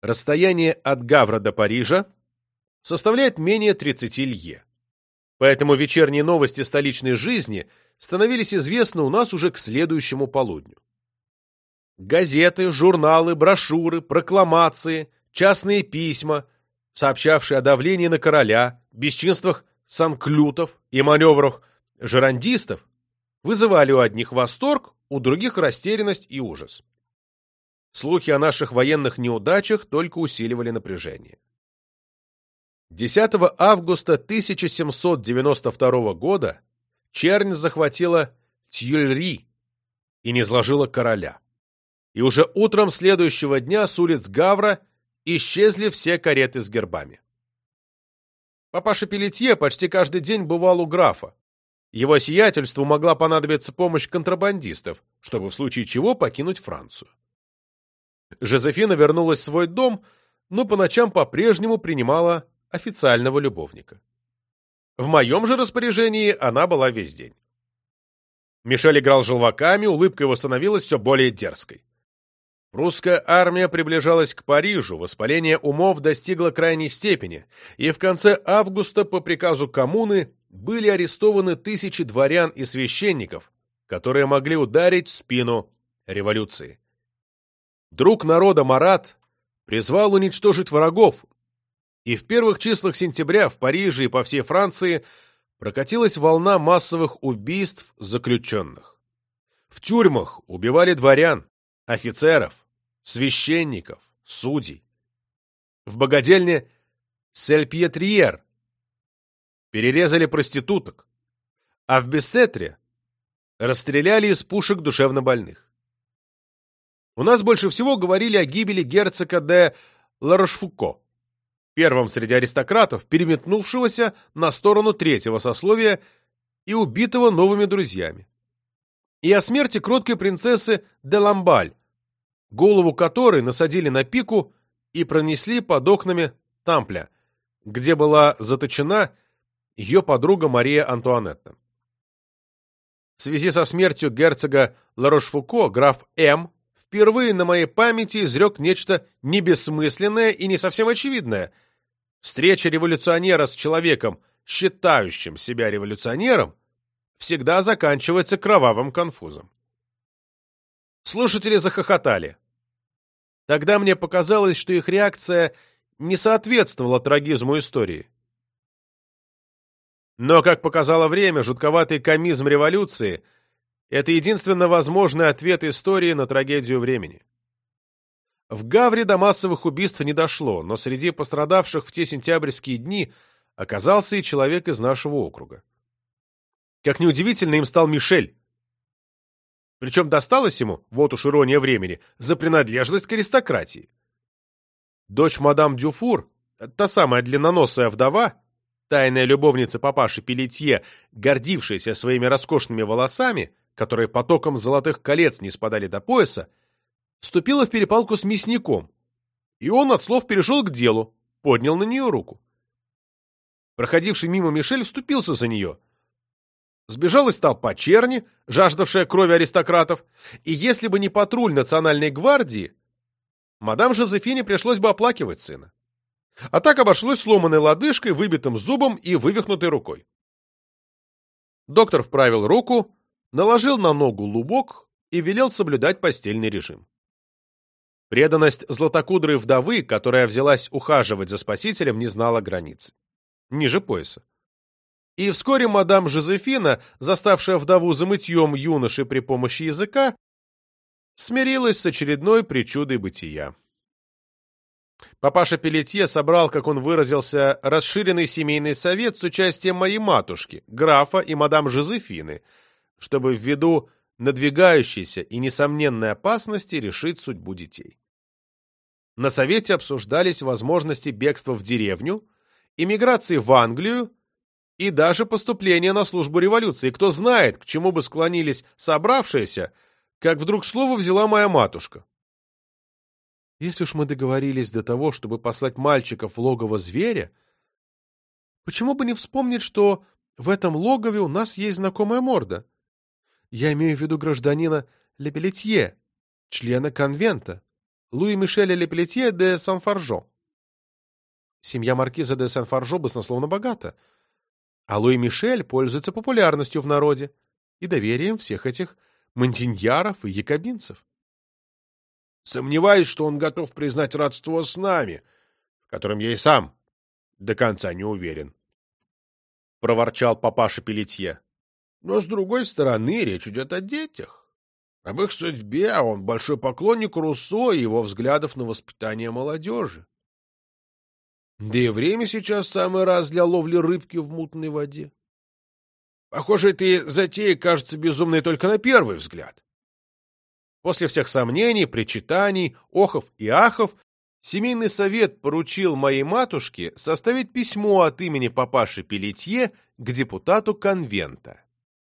Расстояние от Гавра до Парижа составляет менее 30 лье. Поэтому вечерние новости столичной жизни становились известны у нас уже к следующему полудню. Газеты, журналы, брошюры, прокламации, частные письма, сообщавшие о давлении на короля, бесчинствах санклютов и маневрах жерандистов, вызывали у одних восторг, у других растерянность и ужас. Слухи о наших военных неудачах только усиливали напряжение. 10 августа 1792 года чернь захватила Тюльри и не сложила короля. И уже утром следующего дня с улиц Гавра исчезли все кареты с гербами. Папаша Пелетье почти каждый день бывал у графа. Его сиятельству могла понадобиться помощь контрабандистов, чтобы в случае чего покинуть Францию. Жозефина вернулась в свой дом, но по ночам по-прежнему принимала официального любовника. В моем же распоряжении она была весь день. Мишель играл желваками, улыбка его становилась все более дерзкой. Русская армия приближалась к Парижу, воспаление умов достигло крайней степени, и в конце августа по приказу коммуны были арестованы тысячи дворян и священников, которые могли ударить в спину революции. Друг народа Марат призвал уничтожить врагов, и в первых числах сентября в Париже и по всей Франции прокатилась волна массовых убийств заключенных. В тюрьмах убивали дворян, офицеров, священников, судей. В богадельне Сельпьетриер перерезали проституток, а в Бессетре расстреляли из пушек душевнобольных. У нас больше всего говорили о гибели герцога де Ларошфуко, первом среди аристократов, переметнувшегося на сторону третьего сословия и убитого новыми друзьями. И о смерти кроткой принцессы де Ламбаль, голову которой насадили на пику и пронесли под окнами Тампля, где была заточена ее подруга Мария Антуанетта. В связи со смертью герцога Ларошфуко граф М. впервые на моей памяти изрек нечто небессмысленное и не совсем очевидное – Встреча революционера с человеком, считающим себя революционером, всегда заканчивается кровавым конфузом. Слушатели захохотали. Тогда мне показалось, что их реакция не соответствовала трагизму истории. Но, как показало время, жутковатый комизм революции — это единственно возможный ответ истории на трагедию времени. В Гавре до массовых убийств не дошло, но среди пострадавших в те сентябрьские дни оказался и человек из нашего округа. Как неудивительно, им стал Мишель. Причем досталось ему, вот уж ирония времени, за принадлежность к аристократии. Дочь мадам Дюфур, та самая длинноносая вдова, тайная любовница папаши Пелетье, гордившаяся своими роскошными волосами, которые потоком золотых колец не спадали до пояса, вступила в перепалку с мясником, и он от слов перешел к делу, поднял на нее руку. Проходивший мимо Мишель вступился за нее. Сбежалась толпа черни, жаждавшая крови аристократов, и если бы не патруль национальной гвардии, мадам Жозефине пришлось бы оплакивать сына. А так обошлось сломанной лодыжкой, выбитым зубом и вывихнутой рукой. Доктор вправил руку, наложил на ногу лубок и велел соблюдать постельный режим. Преданность златокудрой вдовы, которая взялась ухаживать за спасителем, не знала границ. Ниже пояса. И вскоре мадам Жозефина, заставшая вдову за мытьем юноши при помощи языка, смирилась с очередной причудой бытия. Папаша Пелетье собрал, как он выразился, расширенный семейный совет с участием моей матушки, графа и мадам Жозефины, чтобы ввиду надвигающейся и несомненной опасности решить судьбу детей. На совете обсуждались возможности бегства в деревню, иммиграции в Англию и даже поступления на службу революции. Кто знает, к чему бы склонились собравшиеся, как вдруг слово взяла моя матушка. Если уж мы договорились до того, чтобы послать мальчиков в логово зверя, почему бы не вспомнить, что в этом логове у нас есть знакомая морда? Я имею в виду гражданина Лебелетье, члена конвента, Луи Мишеля Лепелетье де Сан-Фаржо. Семья маркиза де Сан-Фаржо баснословно богата, а Луи Мишель пользуется популярностью в народе и доверием всех этих мантиньяров и якобинцев. Сомневаюсь, что он готов признать родство с нами, в котором я и сам до конца не уверен. — проворчал папаша Пелетье. Но, с другой стороны, речь идет о детях. Об их судьбе, а он большой поклонник Руссо и его взглядов на воспитание молодежи. Да и время сейчас самый раз для ловли рыбки в мутной воде. Похоже, эта затея кажется безумной только на первый взгляд. После всех сомнений, причитаний, охов и ахов, семейный совет поручил моей матушке составить письмо от имени папаши Пелетье к депутату конвента,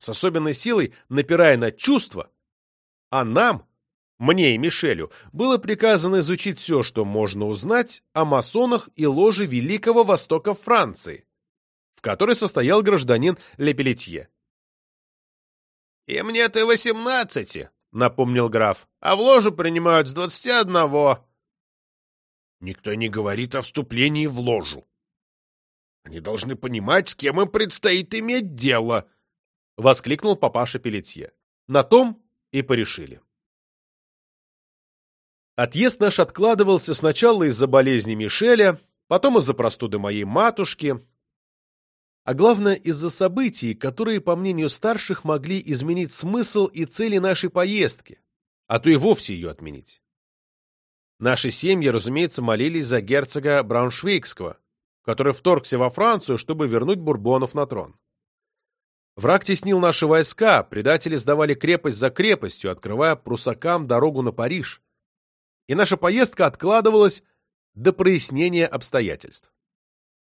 с особенной силой напирая на чувства, а нам, мне и Мишелю, было приказано изучить все, что можно узнать о масонах и ложе Великого Востока Франции, в которой состоял гражданин Лепелетье. «И мне-то восемнадцати», — напомнил граф, — «а в ложу принимают с двадцати одного». «Никто не говорит о вступлении в ложу. Они должны понимать, с кем им предстоит иметь дело», — воскликнул папаша Пелетье. На том и порешили. Отъезд наш откладывался сначала из-за болезни Мишеля, потом из-за простуды моей матушки, а главное из-за событий, которые, по мнению старших, могли изменить смысл и цели нашей поездки, а то и вовсе ее отменить. Наши семьи, разумеется, молились за герцога Брауншвейгского, который вторгся во Францию, чтобы вернуть бурбонов на трон. Враг теснил наши войска, предатели сдавали крепость за крепостью, открывая прусакам дорогу на Париж, и наша поездка откладывалась до прояснения обстоятельств.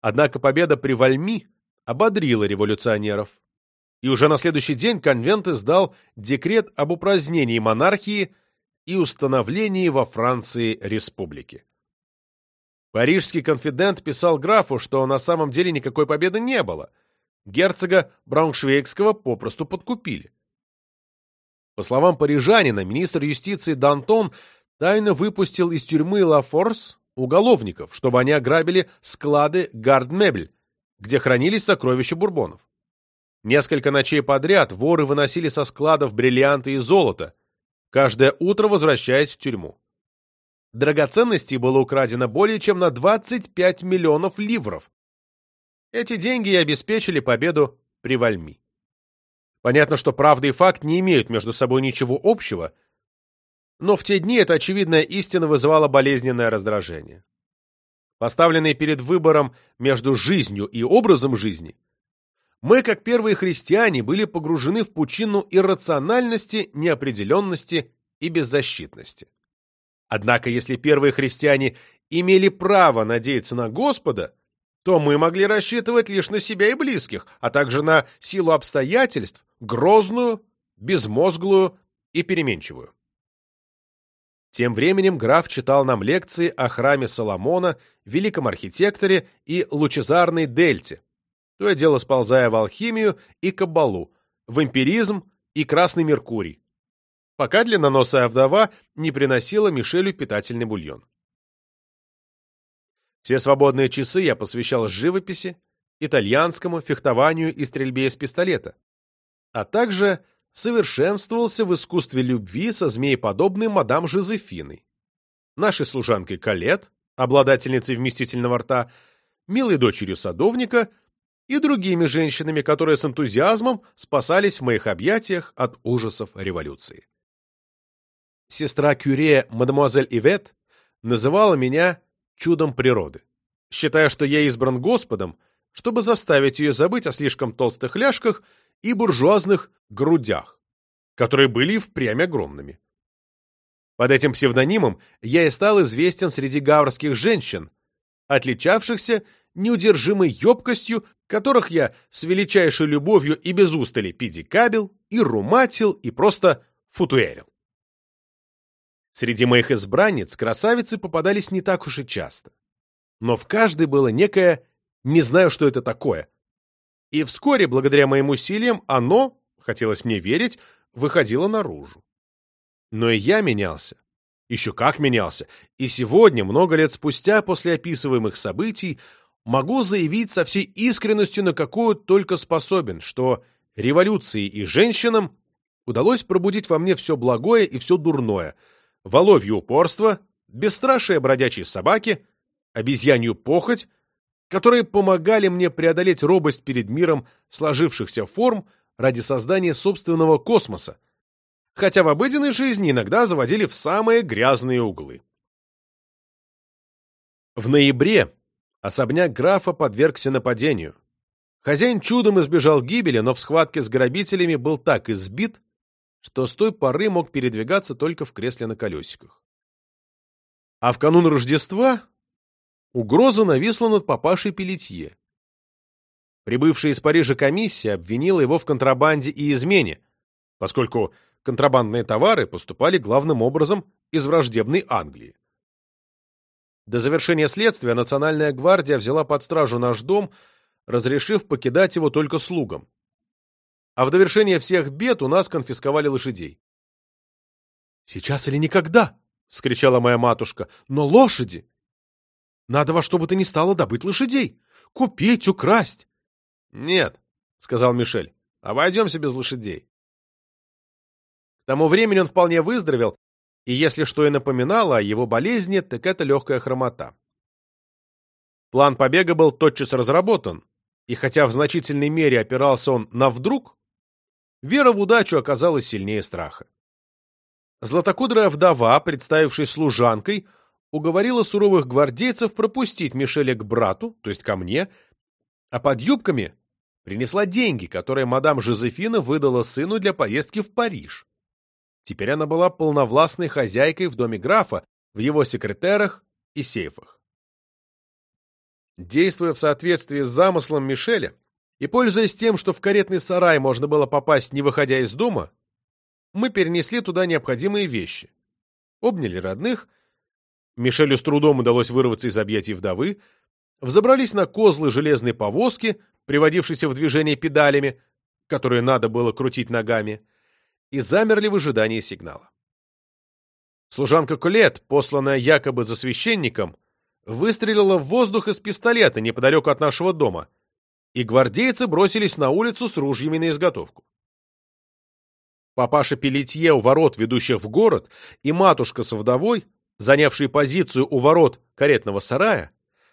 Однако победа при Вальми ободрила революционеров, и уже на следующий день конвент издал декрет об упразднении монархии и установлении во Франции республики. Парижский конфидент писал графу, что на самом деле никакой победы не было. Герцога Брауншвейгского попросту подкупили. По словам парижанина, министр юстиции Дантон тайно выпустил из тюрьмы Ла-Форс уголовников, чтобы они ограбили склады Гардмебель, где хранились сокровища бурбонов. Несколько ночей подряд воры выносили со складов бриллианты и золото, каждое утро возвращаясь в тюрьму. Драгоценностей было украдено более чем на 25 миллионов ливров. Эти деньги и обеспечили победу при Вальми. Понятно, что правда и факт не имеют между собой ничего общего, но в те дни эта очевидная истина вызывала болезненное раздражение. Поставленные перед выбором между жизнью и образом жизни, мы, как первые христиане, были погружены в пучину иррациональности, неопределенности и беззащитности. Однако, если первые христиане имели право надеяться на Господа, то мы могли рассчитывать лишь на себя и близких, а также на силу обстоятельств, грозную, безмозглую и переменчивую. Тем временем граф читал нам лекции о храме Соломона, великом архитекторе и лучезарной дельте, то и дело сползая в алхимию и каббалу, в эмпиризм и красный меркурий, пока длинноносая вдова не приносила Мишелю питательный бульон. Все свободные часы я посвящал живописи, итальянскому, фехтованию и стрельбе из пистолета, а также совершенствовался в искусстве любви со змееподобной мадам Жозефиной, нашей служанкой Калет, обладательницей вместительного рта, милой дочерью садовника и другими женщинами, которые с энтузиазмом спасались в моих объятиях от ужасов революции. Сестра Кюре, мадемуазель Ивет, называла меня чудом природы, считая, что я избран Господом, чтобы заставить ее забыть о слишком толстых ляжках и буржуазных грудях, которые были впрямь огромными. Под этим псевдонимом я и стал известен среди гаврских женщин, отличавшихся неудержимой ёбкостью, которых я с величайшей любовью и без устали педикабил, и руматил, и просто футуэрил. Среди моих избранниц красавицы попадались не так уж и часто. Но в каждой было некое «не знаю, что это такое», и вскоре, благодаря моим усилиям, оно, хотелось мне верить, выходило наружу. Но и я менялся. Еще как менялся. И сегодня, много лет спустя, после описываемых событий, могу заявить со всей искренностью, на какую только способен, что революции и женщинам удалось пробудить во мне все благое и все дурное, воловье упорство, бесстрашие бродячей собаки, обезьянью похоть, которые помогали мне преодолеть робость перед миром сложившихся форм ради создания собственного космоса, хотя в обыденной жизни иногда заводили в самые грязные углы. В ноябре особняк графа подвергся нападению. Хозяин чудом избежал гибели, но в схватке с грабителями был так избит, что с той поры мог передвигаться только в кресле на колесиках. А в канун Рождества угроза нависла над папашей Пелетье. Прибывшая из Парижа комиссия обвинила его в контрабанде и измене, поскольку контрабандные товары поступали главным образом из враждебной Англии. До завершения следствия Национальная гвардия взяла под стражу наш дом, разрешив покидать его только слугам. А в довершение всех бед у нас конфисковали лошадей. «Сейчас или никогда!» — вскричала моя матушка. «Но лошади! Надо во что бы то ни стало добыть лошадей! Купить, украсть!» «Нет», — сказал Мишель, — «обойдемся без лошадей». К тому времени он вполне выздоровел, и если что и напоминало о его болезни, так это легкая хромота. План побега был тотчас разработан, и хотя в значительной мере опирался он на «вдруг», вера в удачу оказалась сильнее страха. Златокудрая вдова, представившись служанкой, уговорила суровых гвардейцев пропустить Мишеля к брату, то есть ко мне, а под юбками принесла деньги, которые мадам Жозефина выдала сыну для поездки в Париж. Теперь она была полновластной хозяйкой в доме графа, в его секретерах и сейфах. Действуя в соответствии с замыслом Мишеля и пользуясь тем, что в каретный сарай можно было попасть, не выходя из дома, мы перенесли туда необходимые вещи. Обняли родных, Мишелю с трудом удалось вырваться из объятий вдовы, взобрались на козлы железной повозки, приводившейся в движение педалями, которые надо было крутить ногами, и замерли в ожидании сигнала. Служанка Колет, посланная якобы за священником, выстрелила в воздух из пистолета неподалеку от нашего дома, и гвардейцы бросились на улицу с ружьями на изготовку. Папаша Пелетье у ворот, ведущих в город, и матушка со вдовой, занявшие позицию у ворот каретного сарая,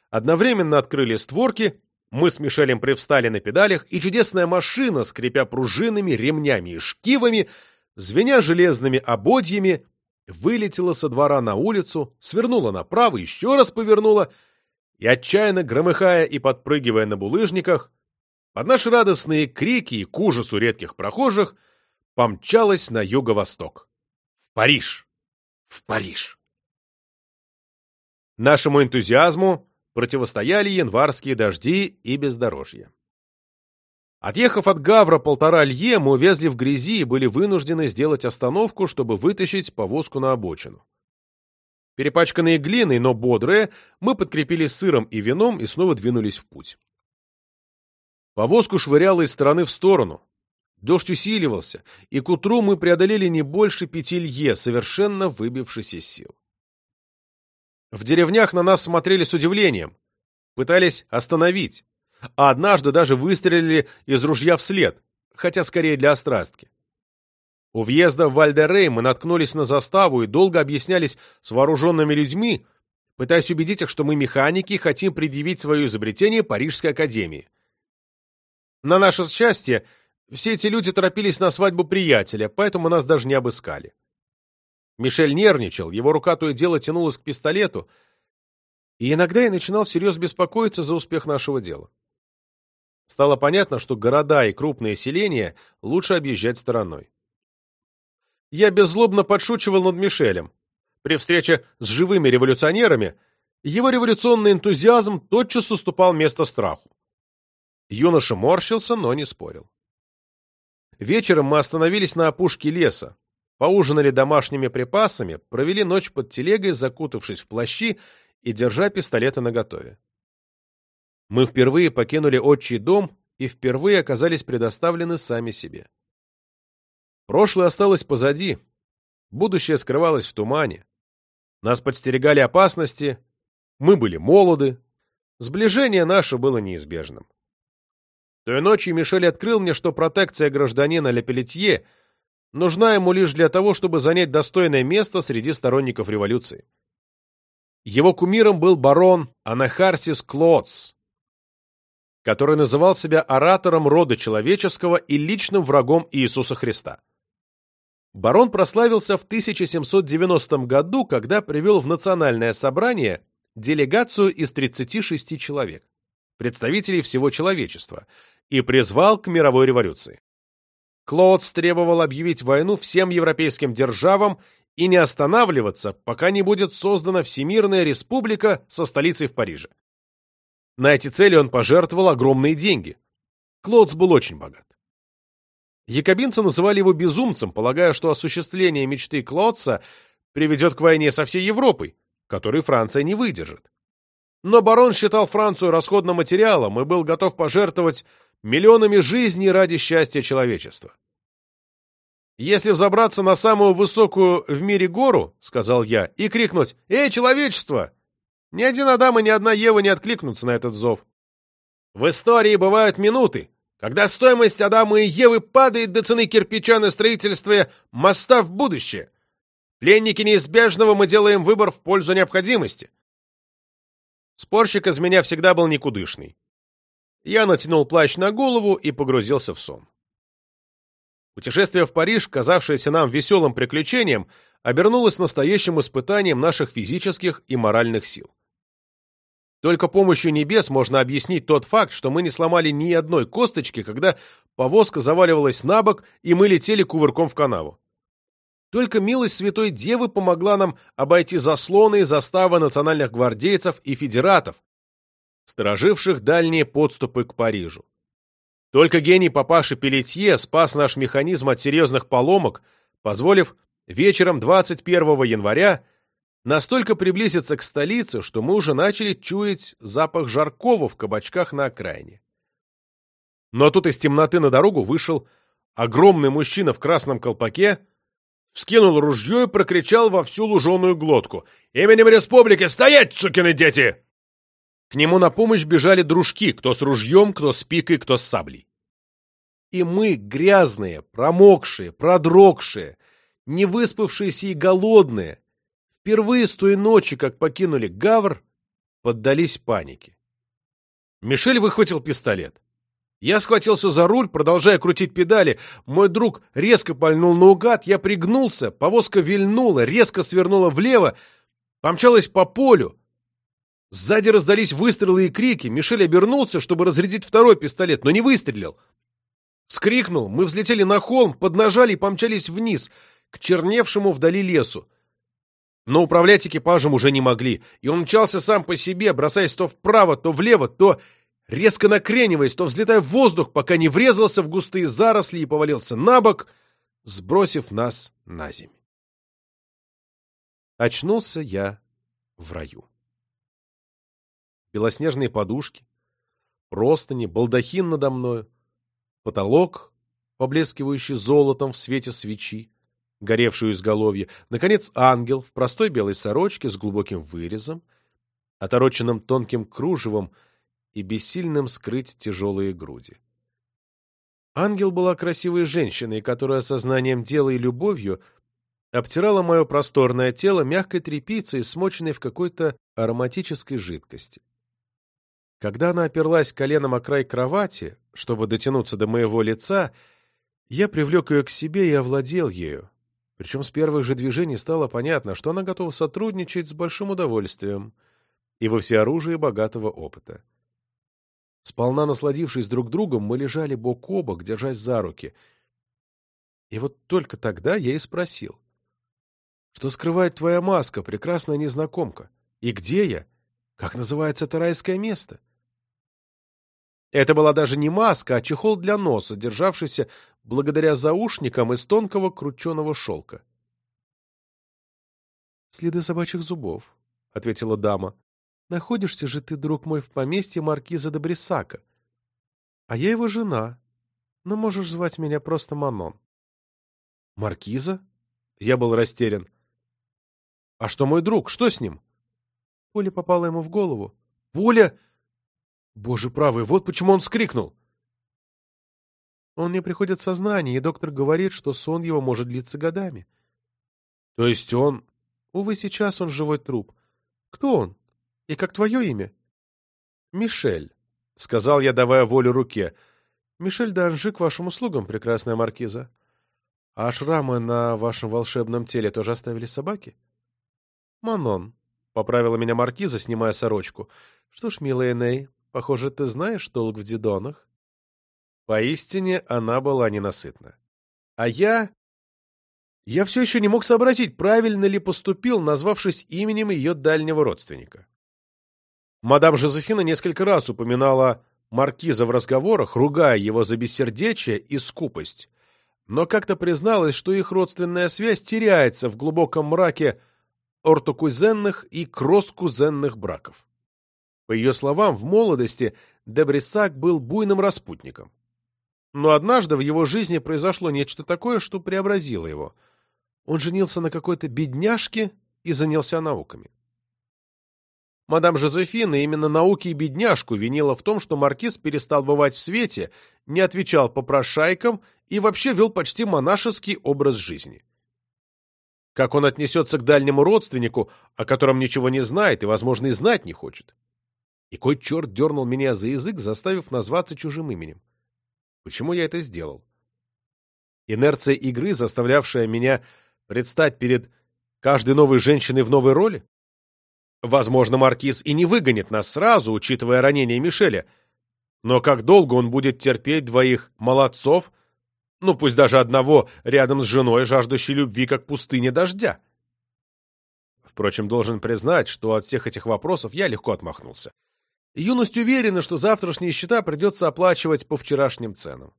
одновременно открыли створки, мы с Мишелем привстали на педалях, и чудесная машина, скрипя пружинами, ремнями и шкивами, звеня железными ободьями, вылетела со двора на улицу, свернула направо, еще раз повернула и, отчаянно громыхая и подпрыгивая на булыжниках, под наши радостные крики и к ужасу редких прохожих, помчалась на юго-восток. В Париж! В Париж! Нашему энтузиазму противостояли январские дожди и бездорожье. Отъехав от Гавра полтора лье, мы увязли в грязи и были вынуждены сделать остановку, чтобы вытащить повозку на обочину. Перепачканные глиной, но бодрые, мы подкрепили сыром и вином и снова двинулись в путь. Повозку швыряло из стороны в сторону. Дождь усиливался, и к утру мы преодолели не больше пяти лье, совершенно выбившись из сил. В деревнях на нас смотрели с удивлением, пытались остановить а однажды даже выстрелили из ружья вслед, хотя скорее для острастки. У въезда в Вальдерей мы наткнулись на заставу и долго объяснялись с вооруженными людьми, пытаясь убедить их, что мы механики и хотим предъявить свое изобретение Парижской академии. На наше счастье, все эти люди торопились на свадьбу приятеля, поэтому нас даже не обыскали. Мишель нервничал, его рука то и дело тянулась к пистолету, и иногда я начинал всерьез беспокоиться за успех нашего дела. Стало понятно, что города и крупные селения лучше объезжать стороной. Я беззлобно подшучивал над Мишелем. При встрече с живыми революционерами его революционный энтузиазм тотчас уступал место страху. Юноша морщился, но не спорил. Вечером мы остановились на опушке леса, поужинали домашними припасами, провели ночь под телегой, закутавшись в плащи и держа пистолеты наготове. Мы впервые покинули отчий дом и впервые оказались предоставлены сами себе. Прошлое осталось позади, будущее скрывалось в тумане. Нас подстерегали опасности, мы были молоды, сближение наше было неизбежным. Той ночью Мишель открыл мне, что протекция гражданина Лепелетье нужна ему лишь для того, чтобы занять достойное место среди сторонников революции. Его кумиром был барон Анахарсис Клоц, который называл себя оратором рода человеческого и личным врагом Иисуса Христа. Барон прославился в 1790 году, когда привел в национальное собрание делегацию из 36 человек, представителей всего человечества, и призвал к мировой революции. Клодс требовал объявить войну всем европейским державам и не останавливаться, пока не будет создана Всемирная Республика со столицей в Париже. На эти цели он пожертвовал огромные деньги. Клодс был очень богат. Якобинцы называли его безумцем, полагая, что осуществление мечты Клодса приведет к войне со всей Европой, которой Франция не выдержит. Но барон считал Францию расходным материалом и был готов пожертвовать миллионами жизней ради счастья человечества. «Если взобраться на самую высокую в мире гору, — сказал я, — и крикнуть «Эй, человечество!» Ни один Адам и ни одна Ева не откликнутся на этот зов. В истории бывают минуты, когда стоимость Адама и Евы падает до цены кирпича на строительстве моста в будущее. Пленники неизбежного мы делаем выбор в пользу необходимости. Спорщик из меня всегда был никудышный. Я натянул плащ на голову и погрузился в сон. Путешествие в Париж, казавшееся нам веселым приключением, обернулось настоящим испытанием наших физических и моральных сил. Только помощью небес можно объяснить тот факт, что мы не сломали ни одной косточки, когда повозка заваливалась на бок, и мы летели кувырком в канаву. Только милость Святой Девы помогла нам обойти заслоны и заставы национальных гвардейцев и федератов, стороживших дальние подступы к Парижу. Только гений папаши Пелетье спас наш механизм от серьезных поломок, позволив вечером 21 января настолько приблизиться к столице, что мы уже начали чуять запах жаркого в кабачках на окраине. Но тут из темноты на дорогу вышел огромный мужчина в красном колпаке, вскинул ружье и прокричал во всю луженую глотку. «Именем республики стоять, сукины дети!» К нему на помощь бежали дружки, кто с ружьем, кто с пикой, кто с саблей. И мы, грязные, промокшие, продрогшие, невыспавшиеся и голодные, впервые с той ночи, как покинули Гавр, поддались панике. Мишель выхватил пистолет. Я схватился за руль, продолжая крутить педали. Мой друг резко пальнул наугад, я пригнулся, повозка вильнула, резко свернула влево, помчалась по полю. Сзади раздались выстрелы и крики. Мишель обернулся, чтобы разрядить второй пистолет, но не выстрелил. Вскрикнул, мы взлетели на холм, поднажали и помчались вниз, к черневшему вдали лесу. Но управлять экипажем уже не могли, и он мчался сам по себе, бросаясь то вправо, то влево, то резко накрениваясь, то взлетая в воздух, пока не врезался в густые заросли и повалился на бок, сбросив нас на землю. Очнулся я в раю. Белоснежные подушки, простыни, балдахин надо мною, потолок, поблескивающий золотом в свете свечи, горевшую изголовье, наконец, ангел в простой белой сорочке с глубоким вырезом, отороченным тонким кружевом и бессильным скрыть тяжелые груди. Ангел была красивой женщиной, которая сознанием дела и любовью обтирала мое просторное тело мягкой тряпицей, смоченной в какой-то ароматической жидкости. Когда она оперлась коленом о край кровати, чтобы дотянуться до моего лица, я привлек ее к себе и овладел ею, причем с первых же движений стало понятно, что она готова сотрудничать с большим удовольствием и во всеоружии богатого опыта. Сполна насладившись друг другом, мы лежали бок о бок, держась за руки. И вот только тогда я и спросил. «Что скрывает твоя маска, прекрасная незнакомка? И где я? Как называется это райское место?» Это была даже не маска, а чехол для носа, державшийся благодаря заушникам из тонкого крученого шелка. «Следы собачьих зубов», — ответила дама. «Находишься же ты, друг мой, в поместье маркиза де Брисака. А я его жена, но можешь звать меня просто Манон». «Маркиза?» Я был растерян. А что мой друг? Что с ним? Пуля попала ему в голову. Пуля? Боже правый, вот почему он вскрикнул. Он не приходит в сознание, и доктор говорит, что сон его может длиться годами. То есть он... Увы, сейчас он живой труп. Кто он? И как твое имя? Мишель, — сказал я, давая волю руке. Мишель Данжи к вашим услугам, прекрасная маркиза. А шрамы на вашем волшебном теле тоже оставили собаки? Манон, — поправила меня маркиза, снимая сорочку. Что ж, милая Ней, похоже, ты знаешь толк в дедонах. Поистине она была ненасытна. А я... Я все еще не мог сообразить, правильно ли поступил, назвавшись именем ее дальнего родственника. Мадам Жозефина несколько раз упоминала маркиза в разговорах, ругая его за бессердечие и скупость, но как-то призналась, что их родственная связь теряется в глубоком мраке ортокузенных и кросскузенных браков. По ее словам, в молодости Дебрисак был буйным распутником. Но однажды в его жизни произошло нечто такое, что преобразило его. Он женился на какой-то бедняжке и занялся науками. Мадам Жозефина именно науки и бедняжку винила в том, что маркиз перестал бывать в свете, не отвечал попрошайкам и вообще вел почти монашеский образ жизни. Как он отнесется к дальнему родственнику, о котором ничего не знает и, возможно, и знать не хочет? И кой черт дернул меня за язык, заставив назваться чужим именем? Почему я это сделал? Инерция игры, заставлявшая меня предстать перед каждой новой женщиной в новой роли? Возможно, Маркиз и не выгонит нас сразу, учитывая ранение Мишеля. Но как долго он будет терпеть двоих молодцов, ну пусть даже одного, рядом с женой, жаждущей любви, как пустыня дождя? Впрочем, должен признать, что от всех этих вопросов я легко отмахнулся. Юность уверена, что завтрашние счета придется оплачивать по вчерашним ценам.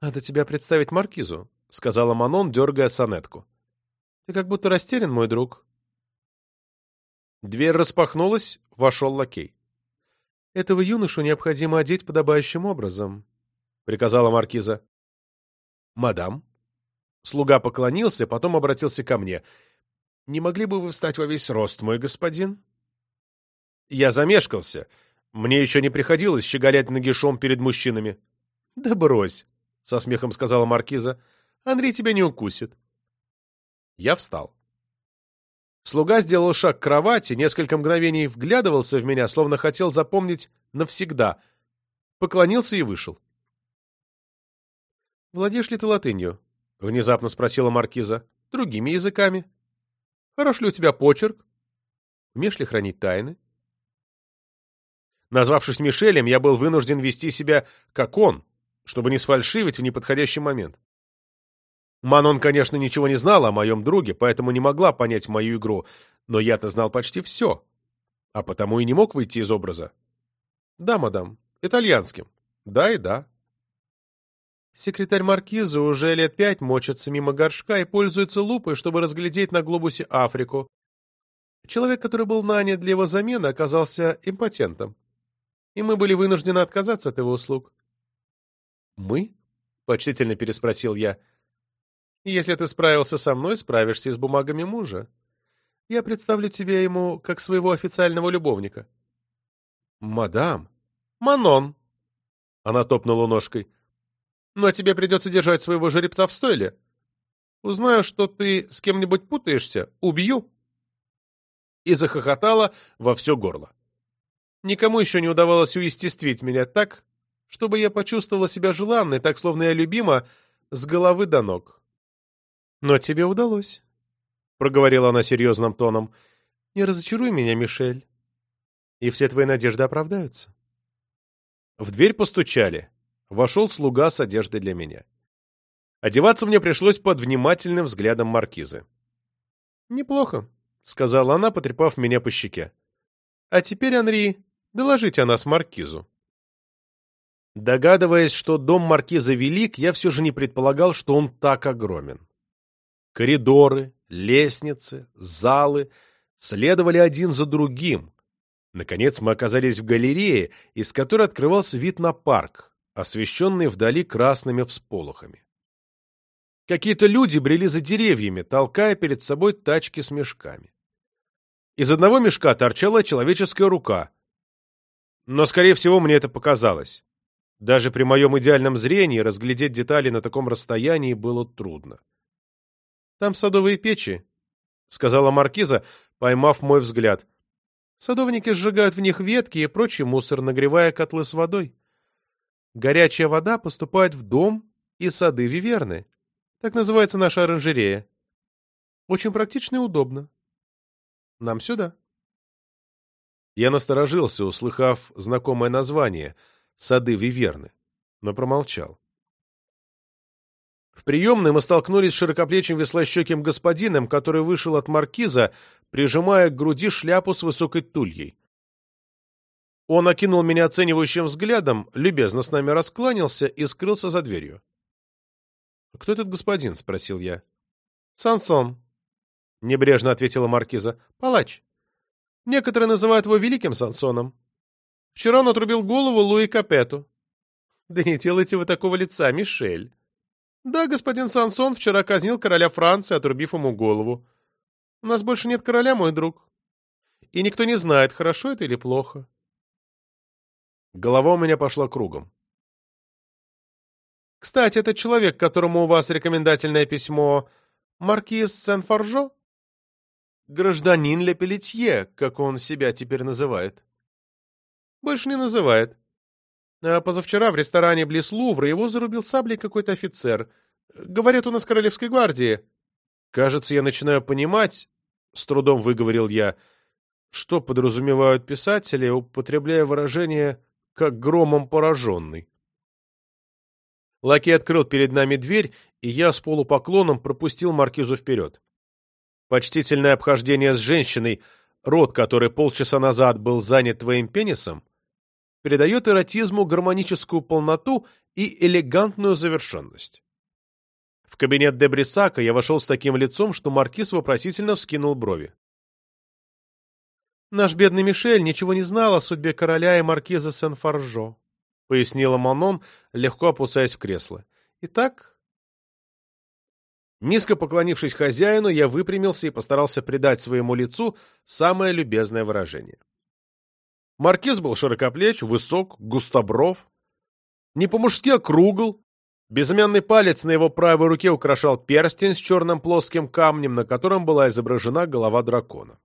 «Надо тебя представить Маркизу», — сказала Манон, дергая сонетку. «Ты как будто растерян, мой друг. Дверь распахнулась, вошел лакей. «Этого юношу необходимо одеть подобающим образом», — приказала маркиза. «Мадам?» Слуга поклонился, потом обратился ко мне. «Не могли бы вы встать во весь рост, мой господин?» Я замешкался. Мне еще не приходилось щеголять нагишом перед мужчинами. «Да брось», — со смехом сказала маркиза. «Андрей тебя не укусит». Я встал. Слуга сделал шаг к кровати, несколько мгновений вглядывался в меня, словно хотел запомнить навсегда. Поклонился и вышел. «Владеешь ли ты латынью?» — внезапно спросила маркиза. «Другими языками?» «Хорош ли у тебя почерк?» «Умеешь ли хранить тайны?» Назвавшись Мишелем, я был вынужден вести себя как он, чтобы не сфальшивить в неподходящий момент. Манон, конечно, ничего не знала о моем друге, поэтому не могла понять мою игру, но я-то знал почти все, а потому и не мог выйти из образа. Да, мадам, итальянским. Да и да. Секретарь Маркиза уже лет пять мочится мимо горшка и пользуется лупой, чтобы разглядеть на глобусе Африку. Человек, который был нанят для его замены, оказался импотентом. И мы были вынуждены отказаться от его услуг. «Мы?» — почтительно переспросил я. — если ты справился со мной, справишься и с бумагами мужа. Я представлю тебя ему как своего официального любовника. Мадам. Манон. Она топнула ножкой. Ну, а тебе придется держать своего жеребца в стойле. Узнаю, что ты с кем-нибудь путаешься, убью. И захохотала во все горло. Никому еще не удавалось уестествить меня так, чтобы я почувствовала себя желанной, так словно я любима с головы до ног. Но тебе удалось, — проговорила она серьезным тоном. — Не разочаруй меня, Мишель, и все твои надежды оправдаются. В дверь постучали. Вошел слуга с одеждой для меня. Одеваться мне пришлось под внимательным взглядом маркизы. — Неплохо, — сказала она, потрепав меня по щеке. — А теперь, Анри, доложите о нас маркизу. Догадываясь, что дом маркиза велик, я все же не предполагал, что он так огромен. Коридоры, лестницы, залы следовали один за другим. Наконец мы оказались в галерее, из которой открывался вид на парк, освещенный вдали красными всполохами. Какие-то люди брели за деревьями, толкая перед собой тачки с мешками. Из одного мешка торчала человеческая рука. Но, скорее всего, мне это показалось. Даже при моем идеальном зрении разглядеть детали на таком расстоянии было трудно. «Там садовые печи», — сказала маркиза, поймав мой взгляд. «Садовники сжигают в них ветки и прочий мусор, нагревая котлы с водой. Горячая вода поступает в дом и сады Виверны. Так называется наша оранжерея. Очень практично и удобно. Нам сюда». Я насторожился, услыхав знакомое название — «Сады Виверны», но промолчал. В приемной мы столкнулись с широкоплечим веслощеким господином, который вышел от маркиза, прижимая к груди шляпу с высокой тульей. Он окинул меня оценивающим взглядом, любезно с нами раскланялся и скрылся за дверью. «Кто этот господин?» — спросил я. «Сансон», — небрежно ответила маркиза. «Палач. Некоторые называют его великим Сансоном. Вчера он отрубил голову Луи Капету». «Да не делайте вы такого лица, Мишель». Да, господин Сансон вчера казнил короля Франции, отрубив ему голову. У нас больше нет короля, мой друг. И никто не знает, хорошо это или плохо. Голова у меня пошла кругом. Кстати, этот человек, которому у вас рекомендательное письмо, маркиз Сен-Форжо? Гражданин Лепелетье, как он себя теперь называет. Больше не называет. А позавчера в ресторане близ Лувра его зарубил саблей какой-то офицер. Говорят, у нас королевской гвардии. Кажется, я начинаю понимать, — с трудом выговорил я, — что подразумевают писатели, употребляя выражение «как громом пораженный». Лакей открыл перед нами дверь, и я с полупоклоном пропустил маркизу вперед. Почтительное обхождение с женщиной, рот который полчаса назад был занят твоим пенисом, придает эротизму гармоническую полноту и элегантную завершенность. В кабинет де Брисака я вошел с таким лицом, что маркиз вопросительно вскинул брови. «Наш бедный Мишель ничего не знал о судьбе короля и маркиза Сен-Фаржо», — пояснила Манон, легко опускаясь в кресло. «Итак...» Низко поклонившись хозяину, я выпрямился и постарался придать своему лицу самое любезное выражение. Маркиз был широкоплеч, высок, густобров, не по-мужски округл, безымянный палец на его правой руке украшал перстень с черным плоским камнем, на котором была изображена голова дракона.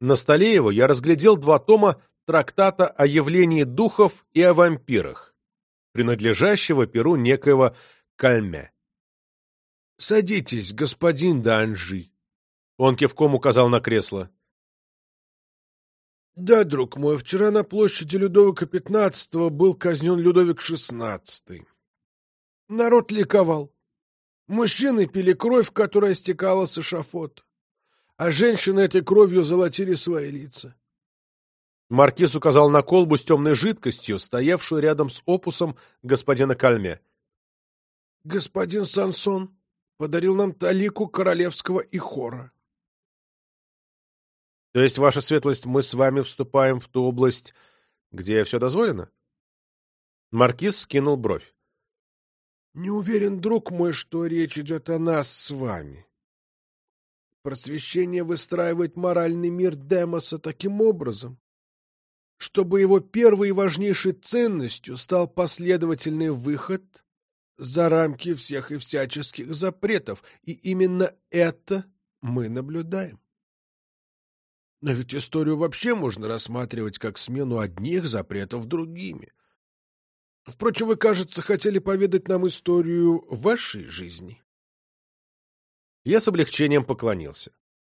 На столе его я разглядел два тома трактата о явлении духов и о вампирах, принадлежащего перу некоего Кальме. «Садитесь, господин Данжи», — он кивком указал на кресло. Да, друг мой, вчера на площади Людовика XV был казнен Людовик XVI. Народ ликовал. Мужчины пили кровь, которая стекала с эшафот, а женщины этой кровью золотили свои лица. Маркиз указал на колбу с темной жидкостью, стоявшую рядом с опусом господина Кальме. «Господин Сансон подарил нам талику королевского ихора. То есть, ваша светлость, мы с вами вступаем в ту область, где все дозволено? Маркиз скинул бровь. Не уверен, друг мой, что речь идет о нас с вами. Просвещение выстраивает моральный мир Демоса таким образом, чтобы его первой и важнейшей ценностью стал последовательный выход за рамки всех и всяческих запретов, и именно это мы наблюдаем. Но ведь историю вообще можно рассматривать как смену одних запретов другими. Впрочем, вы, кажется, хотели поведать нам историю вашей жизни. Я с облегчением поклонился.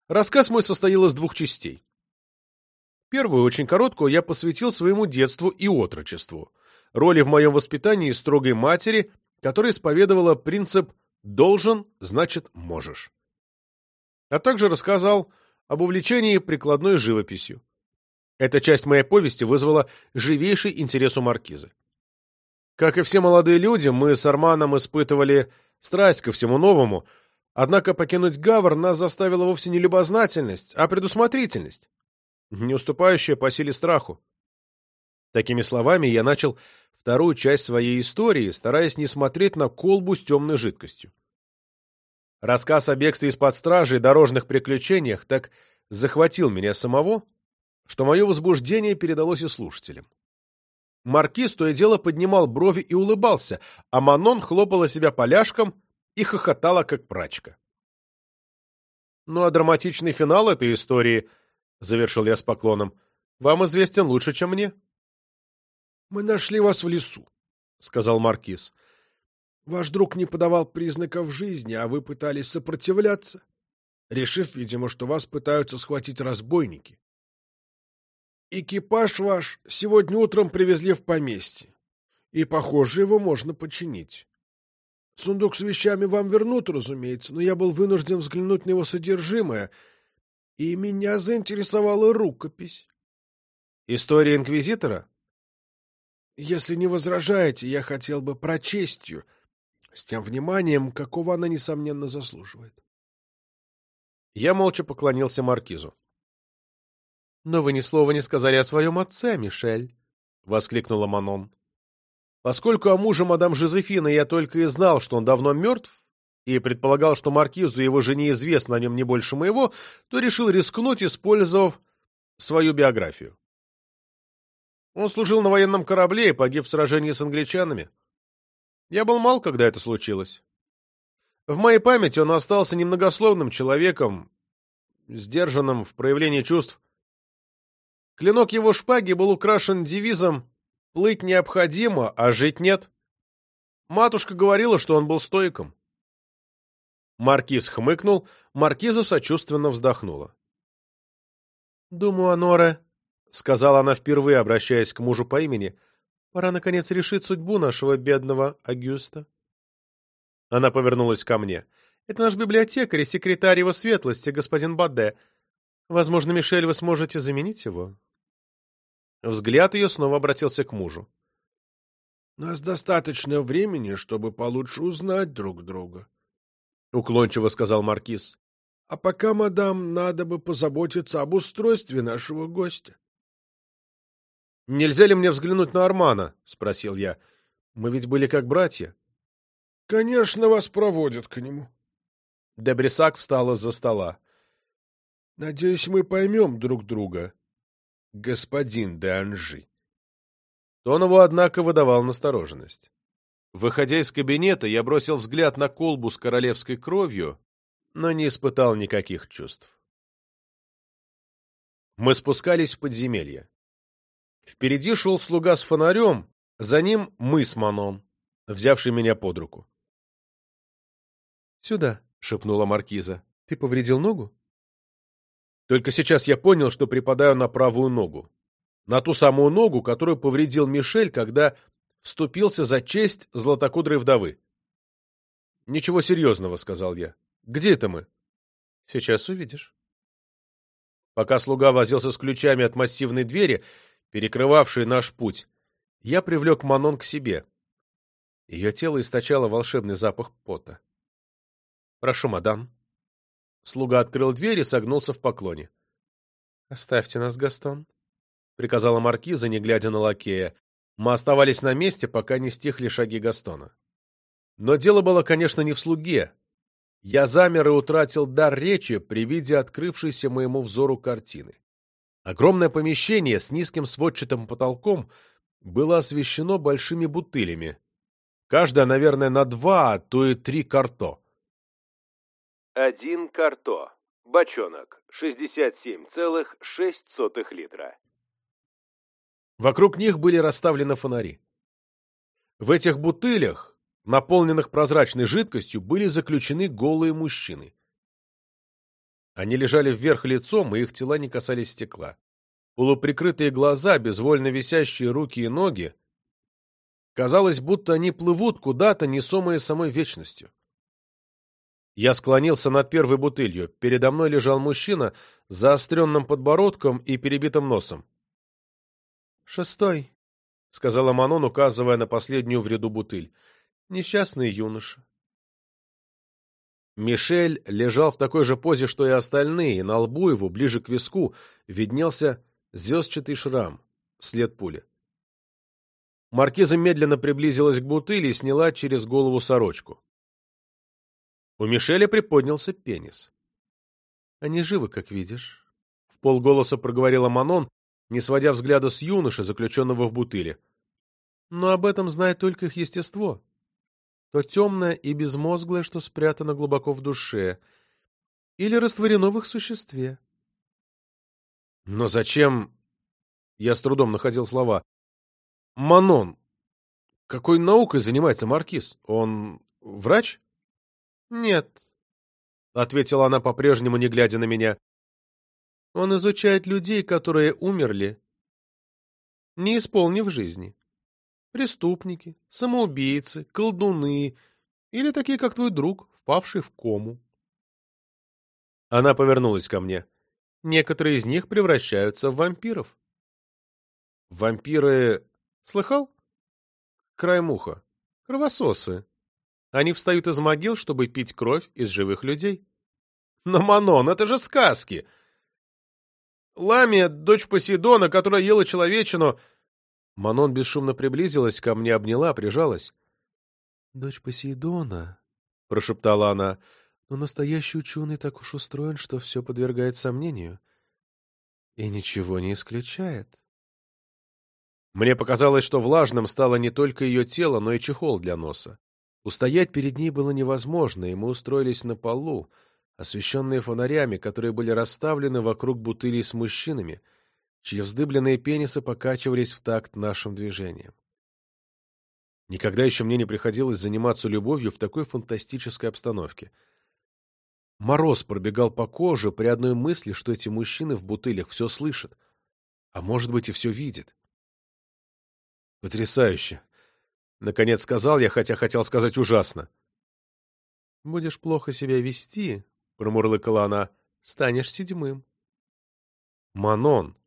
Рассказ мой состоял из двух частей. Первую, очень короткую, я посвятил своему детству и отрочеству, роли в моем воспитании строгой матери, которая исповедовала принцип «должен, значит, можешь». А также рассказал об увлечении прикладной живописью. Эта часть моей повести вызвала живейший интерес у маркизы. Как и все молодые люди, мы с Арманом испытывали страсть ко всему новому, однако покинуть Гавр нас заставила вовсе не любознательность, а предусмотрительность, не уступающая по силе страху. Такими словами я начал вторую часть своей истории, стараясь не смотреть на колбу с темной жидкостью. Рассказ о бегстве из-под стражи и дорожных приключениях так захватил меня самого, что мое возбуждение передалось и слушателям. Маркиз то и дело поднимал брови и улыбался, а Манон хлопала себя поляшком и хохотала, как прачка. «Ну а драматичный финал этой истории, — завершил я с поклоном, — вам известен лучше, чем мне». «Мы нашли вас в лесу», — сказал Маркиз. «Ваш друг не подавал признаков жизни, а вы пытались сопротивляться, решив, видимо, что вас пытаются схватить разбойники. Экипаж ваш сегодня утром привезли в поместье, и, похоже, его можно починить. Сундук с вещами вам вернут, разумеется, но я был вынужден взглянуть на его содержимое, и меня заинтересовала рукопись. История Инквизитора? Если не возражаете, я хотел бы прочесть ее, с тем вниманием, какого она, несомненно, заслуживает. Я молча поклонился маркизу. — Но вы ни слова не сказали о своем отце, Мишель, — воскликнула Манон. Поскольку о муже мадам Жозефины я только и знал, что он давно мертв, и предполагал, что маркизу и его жене известно о нем не больше моего, то решил рискнуть, использовав свою биографию. Он служил на военном корабле и погиб в сражении с англичанами. Я был мал, когда это случилось. В моей памяти он остался немногословным человеком, сдержанным в проявлении чувств. Клинок его шпаги был украшен девизом Плыть необходимо, а жить нет. Матушка говорила, что он был стойком. Маркиз хмыкнул, маркиза сочувственно вздохнула. «Думаю, Анора», — сказала она впервые, обращаясь к мужу по имени, — «пора, наконец, решить судьбу нашего бедного Агюста». Она повернулась ко мне. «Это наш библиотекарь и секретарь его светлости, господин Баде. Возможно, Мишель, вы сможете заменить его?» Взгляд ее снова обратился к мужу. — Нас достаточно времени, чтобы получше узнать друг друга, — уклончиво сказал Маркиз. — А пока, мадам, надо бы позаботиться об устройстве нашего гостя. — Нельзя ли мне взглянуть на Армана? — спросил я. — Мы ведь были как братья. — Конечно, вас проводят к нему. Дебрисак встал из-за стола. — Надеюсь, мы поймем друг друга, господин де Анжи. Тон его, однако, выдавал настороженность. Выходя из кабинета, я бросил взгляд на колбу с королевской кровью, но не испытал никаких чувств. Мы спускались в подземелье. Впереди шел слуга с фонарем, за ним мы с Маном, взявший меня под руку. «Сюда», — шепнула маркиза. «Ты повредил ногу?» Только сейчас я понял, что припадаю на правую ногу. На ту самую ногу, которую повредил Мишель, когда вступился за честь златокудрой вдовы. «Ничего серьезного», — сказал я. «Где это мы?» «Сейчас увидишь». Пока слуга возился с ключами от массивной двери, перекрывавшей наш путь, я привлек Манон к себе. Ее тело источало волшебный запах пота. «Прошу, мадам», Слуга открыл дверь и согнулся в поклоне. — Оставьте нас, Гастон, — приказала маркиза, не глядя на лакея. Мы оставались на месте, пока не стихли шаги Гастона. Но дело было, конечно, не в слуге. Я замер и утратил дар речи при виде открывшейся моему взору картины. Огромное помещение с низким сводчатым потолком было освещено большими бутылями. Каждая, наверное, на два, а то и три карто. Один карто. Бочонок. 67,6 литра. Вокруг них были расставлены фонари. В этих бутылях, наполненных прозрачной жидкостью, были заключены голые мужчины. Они лежали вверх лицом, и их тела не касались стекла. Полуприкрытые глаза, безвольно висящие руки и ноги. Казалось, будто они плывут куда-то, несомые самой вечностью. Я склонился над первой бутылью. Передо мной лежал мужчина с заостренным подбородком и перебитым носом. «Шестой», — сказала Манон, указывая на последнюю в ряду бутыль. «Несчастный юноша». Мишель лежал в такой же позе, что и остальные, и на лбу его, ближе к виску, виднелся звездчатый шрам, след пули. Маркиза медленно приблизилась к бутыли и сняла через голову сорочку. У Мишеля приподнялся пенис. Они живы, как видишь. В полголоса проговорила Манон, не сводя взгляда с юноши, заключенного в бутыле. Но об этом знает только их естество. То темное и безмозглое, что спрятано глубоко в душе, или растворено в их существе. Но зачем... Я с трудом находил слова. Манон. Какой наукой занимается Маркиз? Он врач? Нет, — ответила она по-прежнему, не глядя на меня. Он изучает людей, которые умерли, не исполнив жизни. Преступники, самоубийцы, колдуны или такие, как твой друг, впавший в кому. Она повернулась ко мне. Некоторые из них превращаются в вампиров. Вампиры... Слыхал? Краем уха. Кровососы. Они встают из могил, чтобы пить кровь из живых людей. Но, Манон, это же сказки! Ламия, дочь Посейдона, которая ела человечину... Манон бесшумно приблизилась ко мне, обняла, прижалась. — Дочь Посейдона, — прошептала она, — но настоящий ученый так уж устроен, что все подвергает сомнению. И ничего не исключает. Мне показалось, что влажным стало не только ее тело, но и чехол для носа. Устоять перед ней было невозможно, и мы устроились на полу, освещенные фонарями, которые были расставлены вокруг бутылей с мужчинами, чьи вздыбленные пенисы покачивались в такт нашим движениям. Никогда еще мне не приходилось заниматься любовью в такой фантастической обстановке. Мороз пробегал по коже при одной мысли, что эти мужчины в бутылях все слышат, а может быть и все видят. Потрясающе! Наконец сказал я, хотя хотел сказать ужасно. «Будешь плохо себя вести», — промурлыкала она, — «станешь седьмым». «Манон,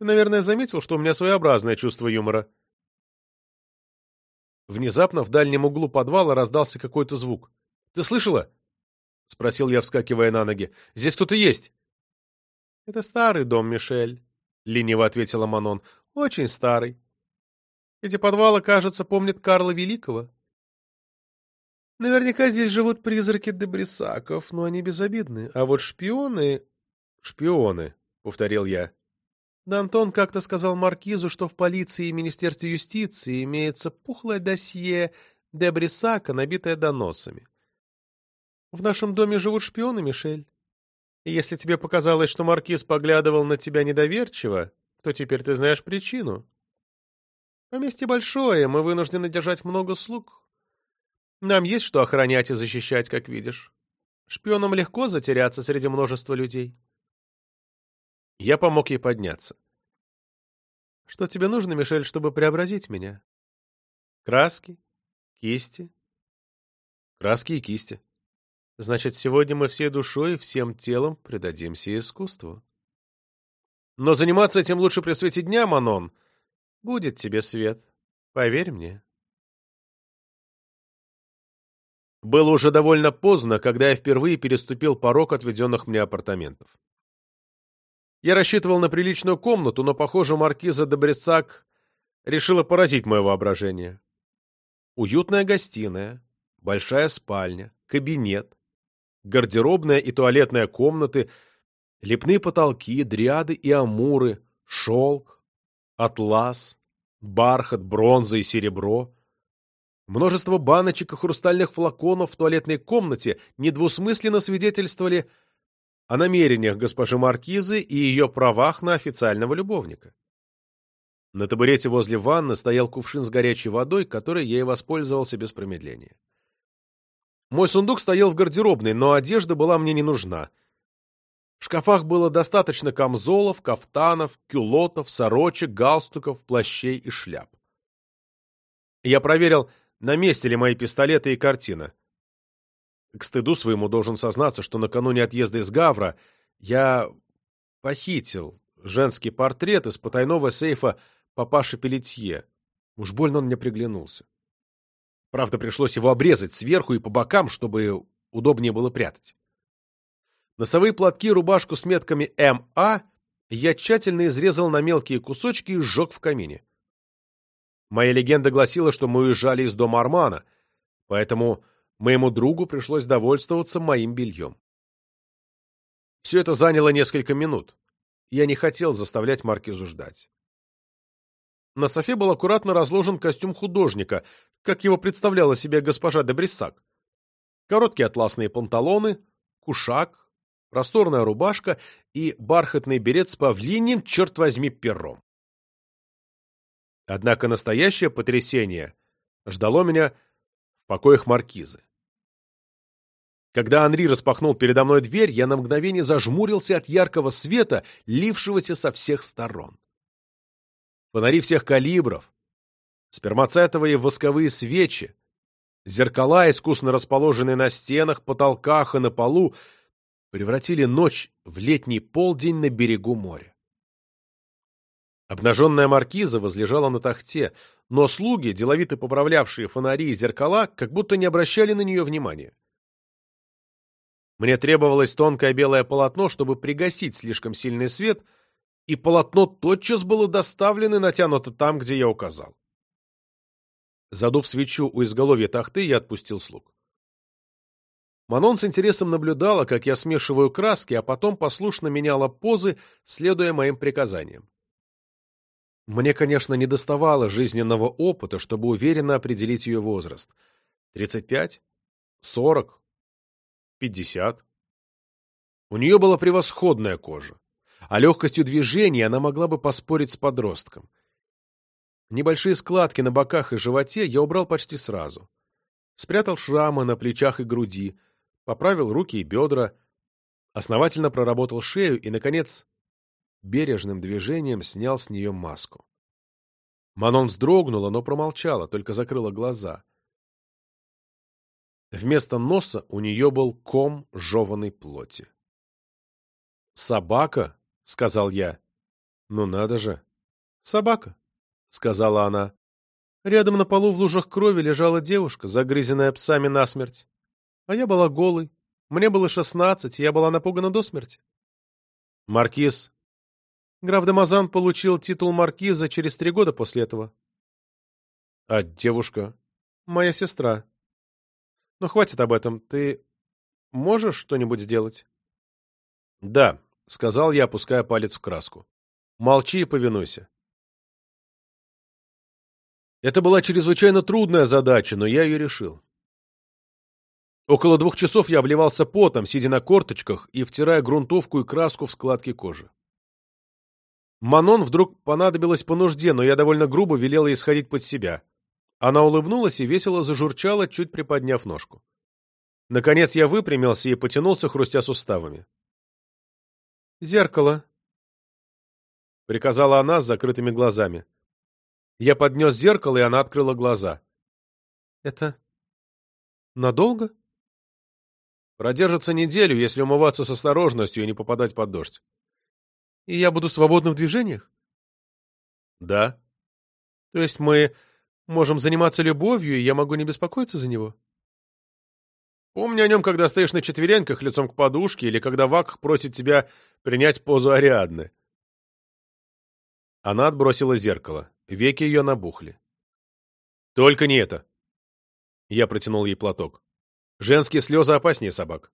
ты, наверное, заметил, что у меня своеобразное чувство юмора?» Внезапно в дальнем углу подвала раздался какой-то звук. «Ты слышала?» — спросил я, вскакивая на ноги. «Здесь кто-то есть!» «Это старый дом, Мишель», — лениво ответила Манон. «Очень старый. Эти подвалы, кажется, помнят Карла Великого. Наверняка здесь живут призраки Дебрисаков, но они безобидны. А вот шпионы... Шпионы, — повторил я. Д'Антон как-то сказал Маркизу, что в полиции и Министерстве юстиции имеется пухлое досье Дебрисака, набитое доносами. В нашем доме живут шпионы, Мишель. Если тебе показалось, что Маркиз поглядывал на тебя недоверчиво, то теперь ты знаешь причину. Поместье большое, мы вынуждены держать много слуг. Нам есть что охранять и защищать, как видишь. Шпионам легко затеряться среди множества людей. Я помог ей подняться. Что тебе нужно, Мишель, чтобы преобразить меня? Краски? Кисти? Краски и кисти. Значит, сегодня мы всей душой и всем телом предадимся искусству. Но заниматься этим лучше при свете дня, Манон. Будет тебе свет. Поверь мне. Было уже довольно поздно, когда я впервые переступил порог отведенных мне апартаментов. Я рассчитывал на приличную комнату, но, похоже, маркиза де Бресак решила поразить мое воображение. Уютная гостиная, большая спальня, кабинет, гардеробная и туалетная комнаты, лепные потолки, дриады и амуры, шелк, атлас, бархат, бронза и серебро. Множество баночек и хрустальных флаконов в туалетной комнате недвусмысленно свидетельствовали о намерениях госпожи Маркизы и ее правах на официального любовника. На табурете возле ванны стоял кувшин с горячей водой, которой я и воспользовался без промедления. Мой сундук стоял в гардеробной, но одежда была мне не нужна. В шкафах было достаточно камзолов, кафтанов, кюлотов, сорочек, галстуков, плащей и шляп. Я проверил, на месте ли мои пистолеты и картина. К стыду своему должен сознаться, что накануне отъезда из Гавра я похитил женский портрет из потайного сейфа папаши Пелетье. Уж больно он мне приглянулся. Правда, пришлось его обрезать сверху и по бокам, чтобы удобнее было прятать. Носовые платки рубашку с метками «МА» я тщательно изрезал на мелкие кусочки и сжег в камине. Моя легенда гласила, что мы уезжали из дома Армана, поэтому Моему другу пришлось довольствоваться моим бельем. Все это заняло несколько минут. Я не хотел заставлять Маркизу ждать. На софе был аккуратно разложен костюм художника, как его представляла себе госпожа де Бриссак. Короткие атласные панталоны, кушак, просторная рубашка и бархатный берет с павлиним, черт возьми, пером. Однако настоящее потрясение ждало меня в покоях маркизы. Когда Анри распахнул передо мной дверь, я на мгновение зажмурился от яркого света, лившегося со всех сторон. Фонари всех калибров, спермацетовые восковые свечи, зеркала, искусно расположенные на стенах, потолках и на полу, превратили ночь в летний полдень на берегу моря. Обнаженная маркиза возлежала на тахте, но слуги, деловито поправлявшие фонари и зеркала, как будто не обращали на нее внимания. Мне требовалось тонкое белое полотно, чтобы пригасить слишком сильный свет, и полотно тотчас было доставлено и натянуто там, где я указал. Задув свечу у изголовья тахты, я отпустил слуг. Манон с интересом наблюдала, как я смешиваю краски, а потом послушно меняла позы, следуя моим приказаниям. Мне, конечно, не доставало жизненного опыта, чтобы уверенно определить ее возраст. 35? 40? Пятьдесят. У нее была превосходная кожа, а легкостью движения она могла бы поспорить с подростком. Небольшие складки на боках и животе я убрал почти сразу. Спрятал шрамы на плечах и груди, поправил руки и бедра, основательно проработал шею и, наконец, бережным движением снял с нее маску. Манон вздрогнула, но промолчала, только закрыла глаза. Вместо носа у нее был ком жеванной плоти. «Собака?» — сказал я. «Ну надо же!» «Собака», — сказала она. Рядом на полу в лужах крови лежала девушка, загрызенная псами насмерть. А я была голой. Мне было шестнадцать, я была напугана до смерти. Маркиз. Граф Дамазан получил титул маркиза через три года после этого. А девушка? Моя сестра. Но хватит об этом. Ты можешь что-нибудь сделать? Да, сказал я, опуская палец в краску. Молчи и повинуйся. Это была чрезвычайно трудная задача, но я ее решил. Около двух часов я обливался потом, сидя на корточках и втирая грунтовку и краску в складки кожи. Манон вдруг понадобилось по нужде, но я довольно грубо велел ей сходить под себя. Она улыбнулась и весело зажурчала, чуть приподняв ножку. Наконец я выпрямился и потянулся, хрустя суставами. «Зеркало!» — приказала она с закрытыми глазами. Я поднес зеркало, и она открыла глаза. «Это надолго?» «Продержится неделю, если умываться с осторожностью и не попадать под дождь». «И я буду свободна в движениях?» «Да». «То есть мы Можем заниматься любовью, и я могу не беспокоиться за него. Помни о нем, когда стоишь на четвереньках лицом к подушке, или когда Вак просит тебя принять позу Ариадны. Она отбросила зеркало. Веки ее набухли. «Только не это!» Я протянул ей платок. «Женские слезы опаснее собак».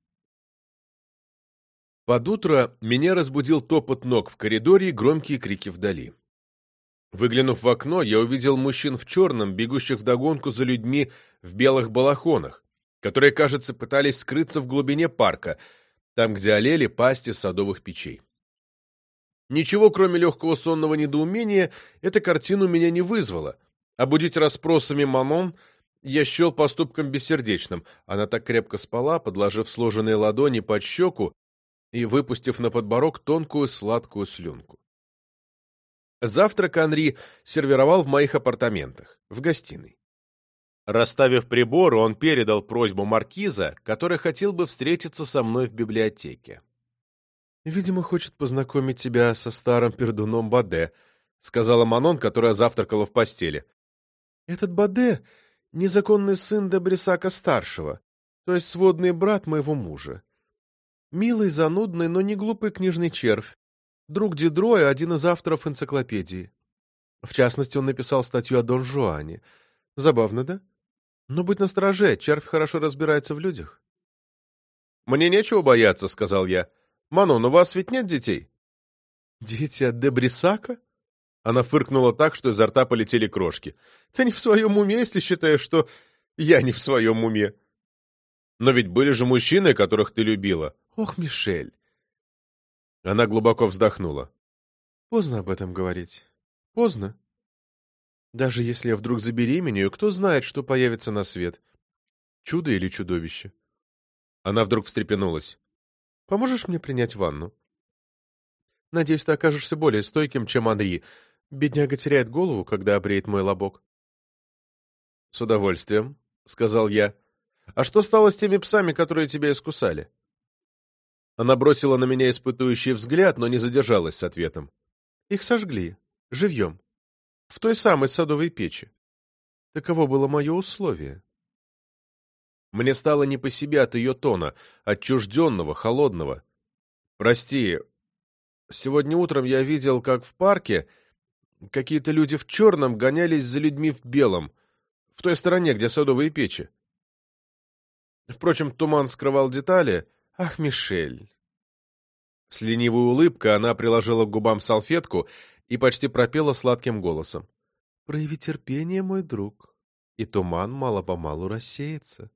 Под утро меня разбудил топот ног в коридоре и громкие крики вдали. Выглянув в окно, я увидел мужчин в черном, бегущих вдогонку за людьми в белых балахонах, которые, кажется, пытались скрыться в глубине парка, там, где олели пасти садовых печей. Ничего, кроме легкого сонного недоумения, эта картина у меня не вызвала. Обудить расспросами Мамон я счел поступком бессердечным. Она так крепко спала, подложив сложенные ладони под щеку и выпустив на подборок тонкую сладкую слюнку. Завтрак Анри сервировал в моих апартаментах, в гостиной. Расставив приборы, он передал просьбу маркиза, который хотел бы встретиться со мной в библиотеке. «Видимо, хочет познакомить тебя со старым пердуном Баде», — сказала Манон, которая завтракала в постели. «Этот Баде — незаконный сын Дебрисака-старшего, то есть сводный брат моего мужа. Милый, занудный, но не глупый книжный червь, Друг Дидроя — один из авторов энциклопедии. В частности, он написал статью о Дон Жуане. Забавно, да? Но будь настороже, червь хорошо разбирается в людях. «Мне нечего бояться», — сказал я. «Манон, у вас ведь нет детей?» «Дети от Дебрисака?» Она фыркнула так, что изо рта полетели крошки. «Ты не в своем уме, если считаешь, что я не в своем уме». «Но ведь были же мужчины, которых ты любила». «Ох, Мишель!» Она глубоко вздохнула. «Поздно об этом говорить. Поздно. Даже если я вдруг забеременею, кто знает, что появится на свет. Чудо или чудовище?» Она вдруг встрепенулась. «Поможешь мне принять ванну?» «Надеюсь, ты окажешься более стойким, чем Анри. Бедняга теряет голову, когда обреет мой лобок». «С удовольствием», — сказал я. «А что стало с теми псами, которые тебя искусали?» Она бросила на меня испытующий взгляд, но не задержалась с ответом. «Их сожгли. Живьем. В той самой садовой печи. Таково было мое условие». Мне стало не по себе от ее тона, отчужденного, холодного. «Прости, сегодня утром я видел, как в парке какие-то люди в черном гонялись за людьми в белом, в той стороне, где садовые печи. Впрочем, туман скрывал детали. Ах, Мишель!» С ленивой улыбкой она приложила к губам салфетку и почти пропела сладким голосом. «Прояви терпение, мой друг, и туман мало-помалу рассеется».